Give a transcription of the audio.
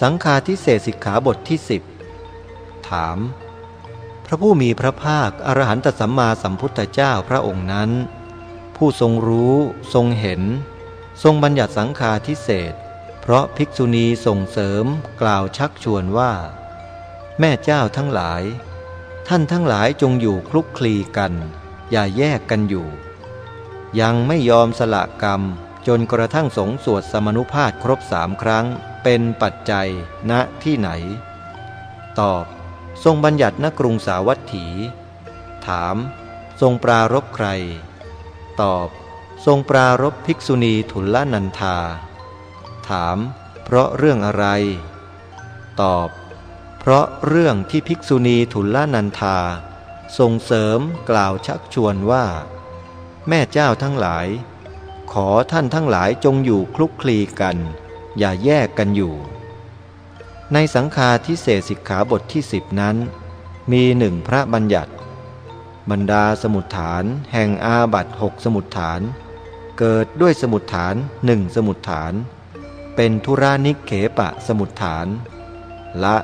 สังฆาทิเศษสิกขาบทที่สิบถาม พระผู้มีพระภาคอรหันตสัมมาสัมพุทธเจ้าพระองค์นั้น ผู้ทรงรู้ทรงเห็น ทรงบัญญัติสังฆาทิเศษเพราะภิกษุณีส่งเสริมกล่าวชักชวนว่า แม่เจ้าทั้งหลาย ท่านทั้งหลายจงอยู่คลุกคลีกัน อย่าแยกกันอยู่ ยังไม่ยอมสละกรรมจนกระทั่งสงสวดสมนุภาพครบสามครั้ง เป็นปัจจัยณที่ไหน ตอบ ทรงบัญญัติณกรุงสาวัตถี ถาม ทรงปรารบใคร ตอบ ทรงปรารบภิกษุณีทุลนันธา ถาม เพราะเรื่องอะไร ตอบ เพราะเรื่องที่ภิกษุณีทุลนันธาส่งเสริมกล่าวชักชวนว่า แม่เจ้าทั้งหลาย ขอท่านทั้งหลายจงอยู่คลุกคลีกัน อย่าแยกกันอยู่ ในสังฆาทิเศษสิกขาบทที่สิบนั้น มีหนึ่งพระบัญญัติ บรรดาสมุดฐานแห่งอาบัตหกสมุดฐาน เกิดด้วยสมุดฐานหนึ่งสมุดฐาน เป็นธุรานิกเขปะสมุดฐาน ละ